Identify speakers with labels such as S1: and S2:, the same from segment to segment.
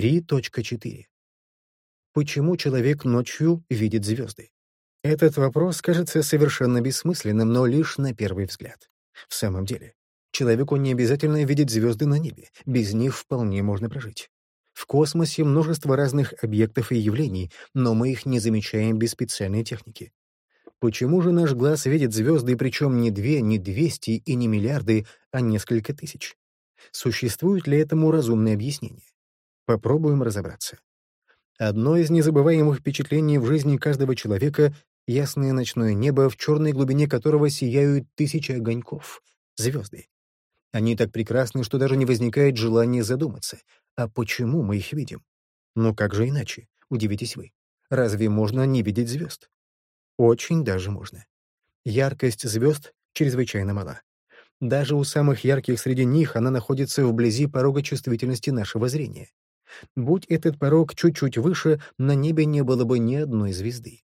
S1: 3.4. Почему человек ночью видит звезды? Этот вопрос кажется совершенно бессмысленным, но лишь на первый взгляд. В самом деле, человеку не обязательно видеть звезды на небе, без них вполне можно прожить. В космосе множество разных объектов и явлений, но мы их не замечаем без специальной техники. Почему же наш глаз видит звезды, причем не две, не двести и не миллиарды, а несколько тысяч? Существует ли этому разумное объяснение? Попробуем разобраться. Одно из незабываемых впечатлений в жизни каждого человека — ясное ночное небо, в черной глубине которого сияют тысячи огоньков — звезды. Они так прекрасны, что даже не возникает желания задуматься, а почему мы их видим? Ну как же иначе, удивитесь вы. Разве можно не видеть звезд? Очень даже можно. Яркость звезд чрезвычайно мала. Даже у самых ярких среди них она находится вблизи порога чувствительности нашего зрения. Будь этот порог чуть-чуть выше, на небе не было бы ни одной звезды.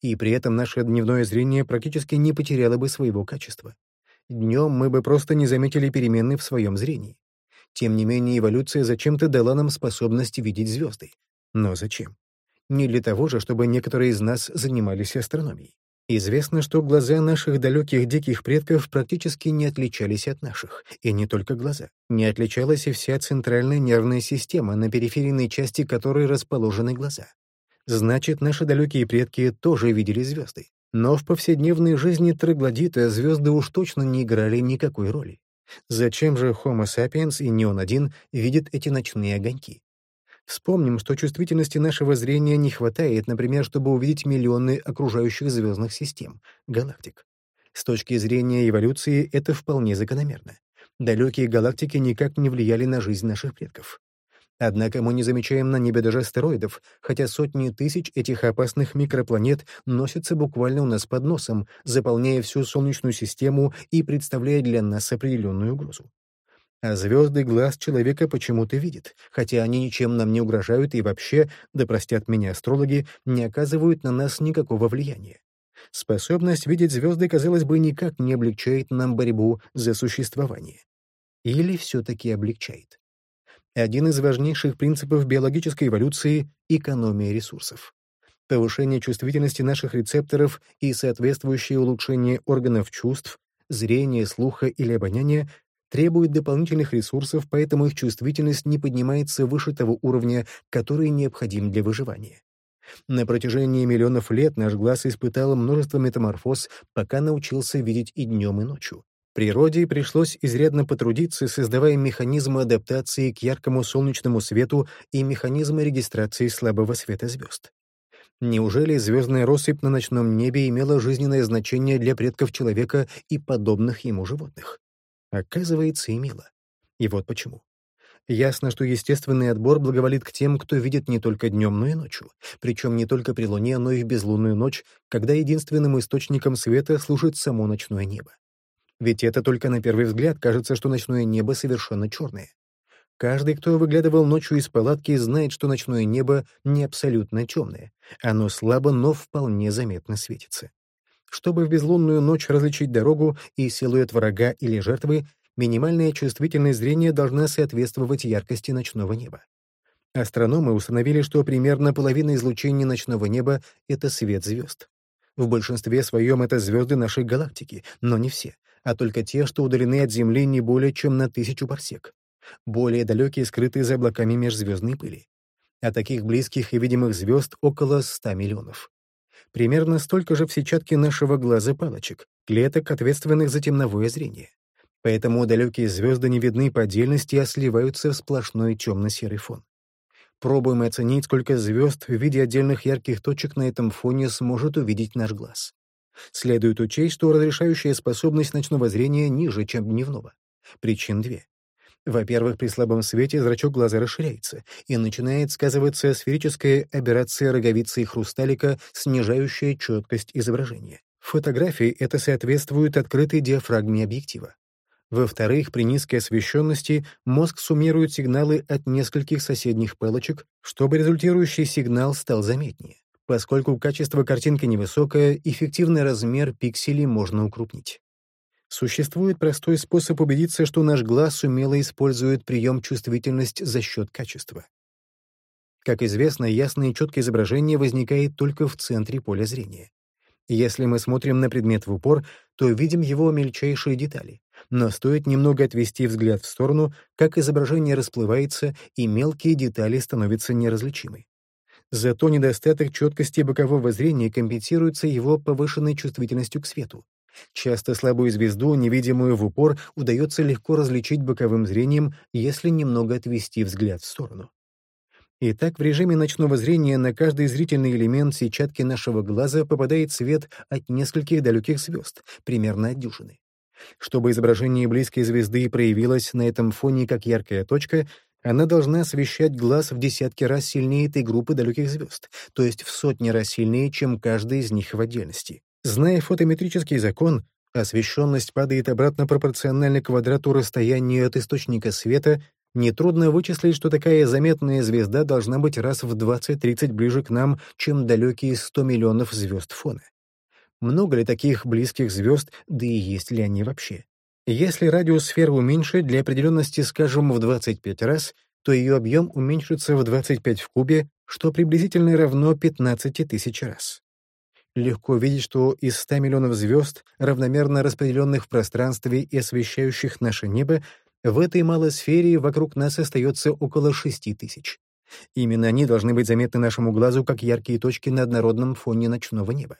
S1: И при этом наше дневное зрение практически не потеряло бы своего качества. Днем мы бы просто не заметили перемены в своем зрении. Тем не менее, эволюция зачем-то дала нам способность видеть звезды. Но зачем? Не для того же, чтобы некоторые из нас занимались астрономией. Известно, что глаза наших далеких диких предков практически не отличались от наших, и не только глаза. Не отличалась и вся центральная нервная система, на периферийной части которой расположены глаза. Значит, наши далекие предки тоже видели звезды. Но в повседневной жизни троглодита звезды уж точно не играли никакой роли. Зачем же Homo sapiens и не он один видит эти ночные огоньки? Вспомним, что чувствительности нашего зрения не хватает, например, чтобы увидеть миллионы окружающих звездных систем, галактик. С точки зрения эволюции это вполне закономерно. Далекие галактики никак не влияли на жизнь наших предков. Однако мы не замечаем на небе даже астероидов, хотя сотни тысяч этих опасных микропланет носятся буквально у нас под носом, заполняя всю Солнечную систему и представляя для нас определенную угрозу. А звезды глаз человека почему-то видит, хотя они ничем нам не угрожают и вообще, да простят меня астрологи, не оказывают на нас никакого влияния. Способность видеть звезды, казалось бы, никак не облегчает нам борьбу за существование. Или все-таки облегчает? Один из важнейших принципов биологической эволюции — экономия ресурсов. Повышение чувствительности наших рецепторов и соответствующее улучшение органов чувств, зрения, слуха или обоняния требуют дополнительных ресурсов, поэтому их чувствительность не поднимается выше того уровня, который необходим для выживания. На протяжении миллионов лет наш глаз испытал множество метаморфоз, пока научился видеть и днем, и ночью. Природе пришлось изрядно потрудиться, создавая механизмы адаптации к яркому солнечному свету и механизмы регистрации слабого света звезд. Неужели звездная россыпь на ночном небе имела жизненное значение для предков человека и подобных ему животных? Оказывается, имела. И вот почему. Ясно, что естественный отбор благоволит к тем, кто видит не только днем, но и ночью, причем не только при луне, но и в безлунную ночь, когда единственным источником света служит само ночное небо. Ведь это только на первый взгляд кажется, что ночное небо совершенно черное. Каждый, кто выглядывал ночью из палатки, знает, что ночное небо не абсолютно темное. Оно слабо, но вполне заметно светится. Чтобы в безлунную ночь различить дорогу и силуэт врага или жертвы, минимальная чувствительность зрения должна соответствовать яркости ночного неба. Астрономы установили, что примерно половина излучения ночного неба — это свет звезд. В большинстве своем это звезды нашей галактики, но не все, а только те, что удалены от Земли не более чем на тысячу парсек. Более далекие скрытые за облаками межзвездной пыли. А таких близких и видимых звезд около 100 миллионов. Примерно столько же в сетчатке нашего глаза палочек, клеток, ответственных за темновое зрение. Поэтому далекие звезды не видны по отдельности, а сливаются в сплошной темно-серый фон. Пробуем оценить, сколько звезд в виде отдельных ярких точек на этом фоне сможет увидеть наш глаз. Следует учесть, что разрешающая способность ночного зрения ниже, чем дневного. Причин две. Во-первых, при слабом свете зрачок глаза расширяется, и начинает сказываться сферическая аберрация роговицы и хрусталика, снижающая четкость изображения. В фотографии это соответствует открытой диафрагме объектива. Во-вторых, при низкой освещенности мозг суммирует сигналы от нескольких соседних палочек, чтобы результирующий сигнал стал заметнее. Поскольку качество картинки невысокое, эффективный размер пикселей можно укрупнить. Существует простой способ убедиться, что наш глаз умело использует прием чувствительность за счет качества. Как известно, ясное и четкое изображение возникает только в центре поля зрения. Если мы смотрим на предмет в упор, то видим его мельчайшие детали. Но стоит немного отвести взгляд в сторону, как изображение расплывается, и мелкие детали становятся неразличимы. Зато недостаток четкости бокового зрения компенсируется его повышенной чувствительностью к свету. Часто слабую звезду, невидимую в упор, удается легко различить боковым зрением, если немного отвести взгляд в сторону. Итак, в режиме ночного зрения на каждый зрительный элемент сетчатки нашего глаза попадает свет от нескольких далеких звезд, примерно от дюжины. Чтобы изображение близкой звезды проявилось на этом фоне как яркая точка, она должна освещать глаз в десятки раз сильнее этой группы далеких звезд, то есть в сотни раз сильнее, чем каждая из них в отдельности. Зная фотометрический закон, освещенность падает обратно пропорционально квадрату расстояния от источника света, нетрудно вычислить, что такая заметная звезда должна быть раз в 20-30 ближе к нам, чем далекие 100 миллионов звезд фона. Много ли таких близких звезд, да и есть ли они вообще? Если радиус сферы уменьшить для определенности, скажем, в 25 раз, то ее объем уменьшится в 25 в кубе, что приблизительно равно 15 тысяч раз. Легко видеть, что из 100 миллионов звезд, равномерно распределенных в пространстве и освещающих наше небо, в этой малой сфере вокруг нас остается около 6 тысяч. Именно они должны быть заметны нашему глазу как яркие точки на однородном фоне ночного неба.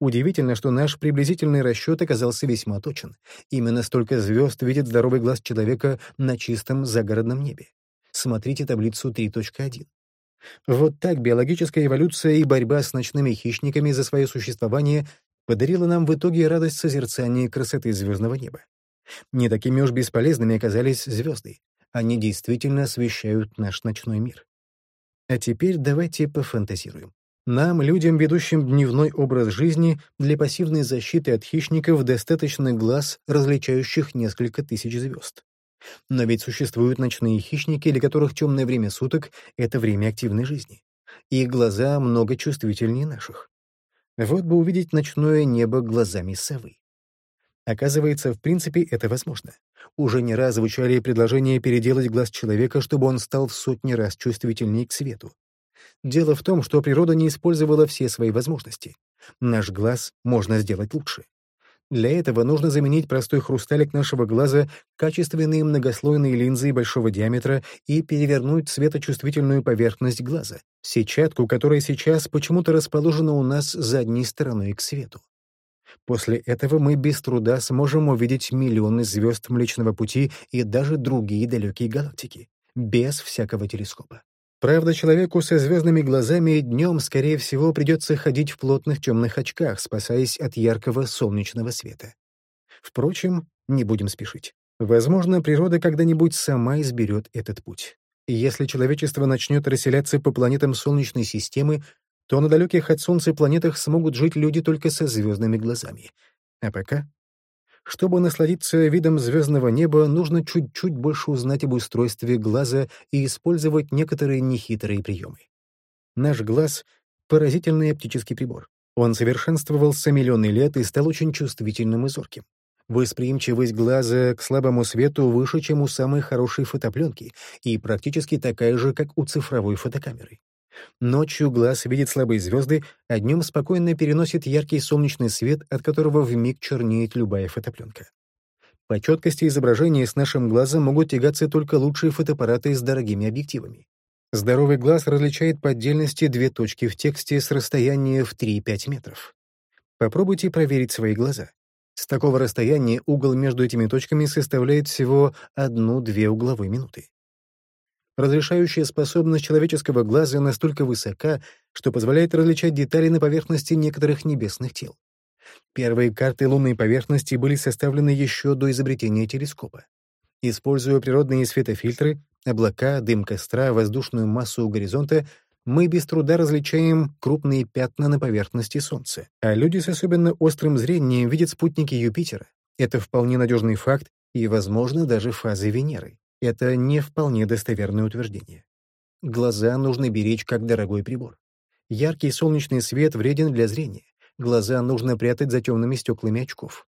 S1: Удивительно, что наш приблизительный расчет оказался весьма точен. Именно столько звезд видит здоровый глаз человека на чистом загородном небе. Смотрите таблицу 3.1. Вот так биологическая эволюция и борьба с ночными хищниками за свое существование подарила нам в итоге радость созерцания красоты звездного неба. Не такими уж бесполезными оказались звезды. Они действительно освещают наш ночной мир. А теперь давайте пофантазируем. Нам, людям, ведущим дневной образ жизни, для пассивной защиты от хищников достаточно глаз, различающих несколько тысяч звезд. Но ведь существуют ночные хищники, для которых темное время суток — это время активной жизни. Их глаза много чувствительнее наших. Вот бы увидеть ночное небо глазами совы. Оказывается, в принципе, это возможно. Уже не раз звучали предложения переделать глаз человека, чтобы он стал в сотни раз чувствительнее к свету. Дело в том, что природа не использовала все свои возможности. Наш глаз можно сделать лучше. Для этого нужно заменить простой хрусталик нашего глаза качественной многослойной линзой большого диаметра и перевернуть светочувствительную поверхность глаза, сетчатку, которая сейчас почему-то расположена у нас задней стороной к свету. После этого мы без труда сможем увидеть миллионы звезд Млечного Пути и даже другие далекие галактики, без всякого телескопа. Правда, человеку со звездными глазами днем, скорее всего, придется ходить в плотных темных очках, спасаясь от яркого солнечного света. Впрочем, не будем спешить. Возможно, природа когда-нибудь сама изберет этот путь. И если человечество начнет расселяться по планетам Солнечной системы, то на далеких от Солнца планетах смогут жить люди только со звездными глазами. А пока чтобы насладиться видом звездного неба, нужно чуть-чуть больше узнать об устройстве глаза и использовать некоторые нехитрые приемы. Наш глаз — поразительный оптический прибор. Он совершенствовался миллионы лет и стал очень чувствительным и зорким. Восприимчивость глаза к слабому свету выше, чем у самой хорошей фотопленки, и практически такая же, как у цифровой фотокамеры. Ночью глаз видит слабые звезды, а днем спокойно переносит яркий солнечный свет, от которого вмиг чернеет любая фотопленка. По четкости изображения с нашим глазом могут тягаться только лучшие фотоаппараты с дорогими объективами. Здоровый глаз различает по отдельности две точки в тексте с расстояния в 3-5 метров. Попробуйте проверить свои глаза. С такого расстояния угол между этими точками составляет всего 1-2 угловые минуты. Разрешающая способность человеческого глаза настолько высока, что позволяет различать детали на поверхности некоторых небесных тел. Первые карты лунной поверхности были составлены еще до изобретения телескопа. Используя природные светофильтры, облака, дым костра, воздушную массу у горизонта, мы без труда различаем крупные пятна на поверхности Солнца. А люди с особенно острым зрением видят спутники Юпитера. Это вполне надежный факт и, возможно, даже фазы Венеры. Это не вполне достоверное утверждение. Глаза нужно беречь как дорогой прибор. Яркий солнечный свет вреден для зрения. Глаза нужно прятать за темными стеклами очков.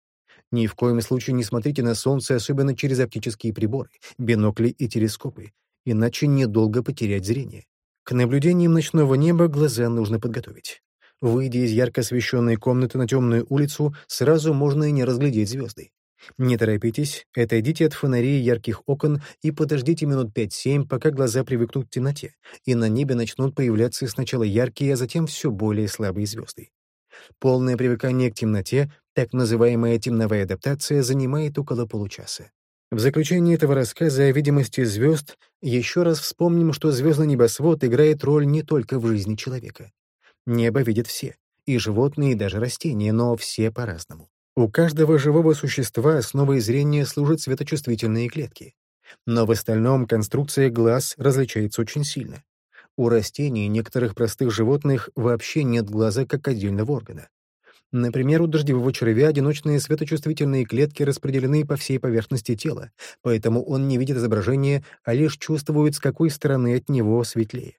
S1: Ни в коем случае не смотрите на солнце, особенно через оптические приборы, бинокли и телескопы, иначе недолго потерять зрение. К наблюдениям ночного неба глаза нужно подготовить. Выйдя из ярко освещенной комнаты на темную улицу, сразу можно и не разглядеть звезды. Не торопитесь, отойдите от фонарей ярких окон и подождите минут 5-7, пока глаза привыкнут к темноте, и на небе начнут появляться сначала яркие, а затем все более слабые звезды. Полное привыкание к темноте, так называемая темновая адаптация, занимает около получаса. В заключение этого рассказа о видимости звезд еще раз вспомним, что звездный небосвод играет роль не только в жизни человека. Небо видят все, и животные, и даже растения, но все по-разному. У каждого живого существа основой зрения служат светочувствительные клетки. Но в остальном конструкция глаз различается очень сильно. У растений и некоторых простых животных вообще нет глаза как отдельного органа. Например, у дождевого червя одиночные светочувствительные клетки распределены по всей поверхности тела, поэтому он не видит изображения, а лишь чувствует, с какой стороны от него светлее.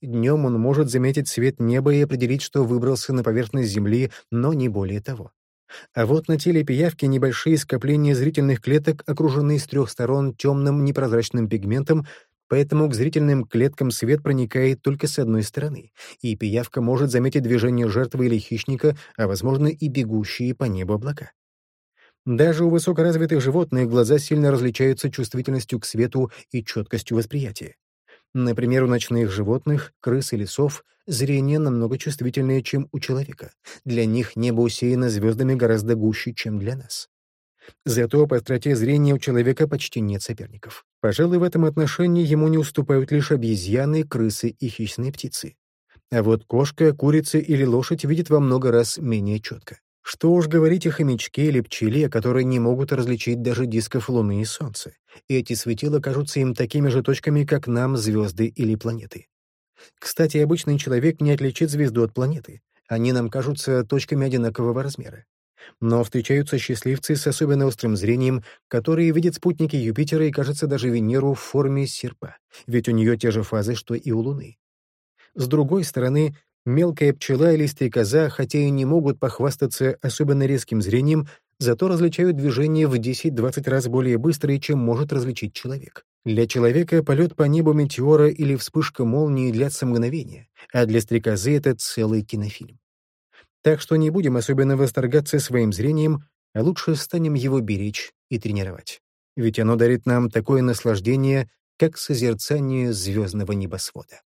S1: Днем он может заметить свет неба и определить, что выбрался на поверхность Земли, но не более того. А вот на теле пиявки небольшие скопления зрительных клеток окружены с трех сторон темным непрозрачным пигментом, поэтому к зрительным клеткам свет проникает только с одной стороны, и пиявка может заметить движение жертвы или хищника, а, возможно, и бегущие по небу облака. Даже у высокоразвитых животных глаза сильно различаются чувствительностью к свету и четкостью восприятия. Например, у ночных животных, крыс и лесов, зрение намного чувствительнее, чем у человека. Для них небо усеяно звездами гораздо гуще, чем для нас. Зато по остроте зрения у человека почти нет соперников. Пожалуй, в этом отношении ему не уступают лишь обезьяны, крысы и хищные птицы. А вот кошка, курица или лошадь видят во много раз менее четко. Что уж говорить о хомячке или пчеле, которые не могут различить даже дисков Луны и Солнца. Эти светила кажутся им такими же точками, как нам звезды или планеты. Кстати, обычный человек не отличит звезду от планеты. Они нам кажутся точками одинакового размера. Но встречаются счастливцы с особенно острым зрением, которые видят спутники Юпитера и, кажется, даже Венеру в форме серпа, ведь у нее те же фазы, что и у Луны. С другой стороны, Мелкая пчела или стрекоза, хотя и не могут похвастаться особенно резким зрением, зато различают движения в 10-20 раз более быстрые, чем может различить человек. Для человека полет по небу метеора или вспышка молнии длятся мгновения, а для стрекозы это целый кинофильм. Так что не будем особенно восторгаться своим зрением, а лучше станем его беречь и тренировать. Ведь оно дарит нам такое наслаждение, как созерцание звездного небосвода.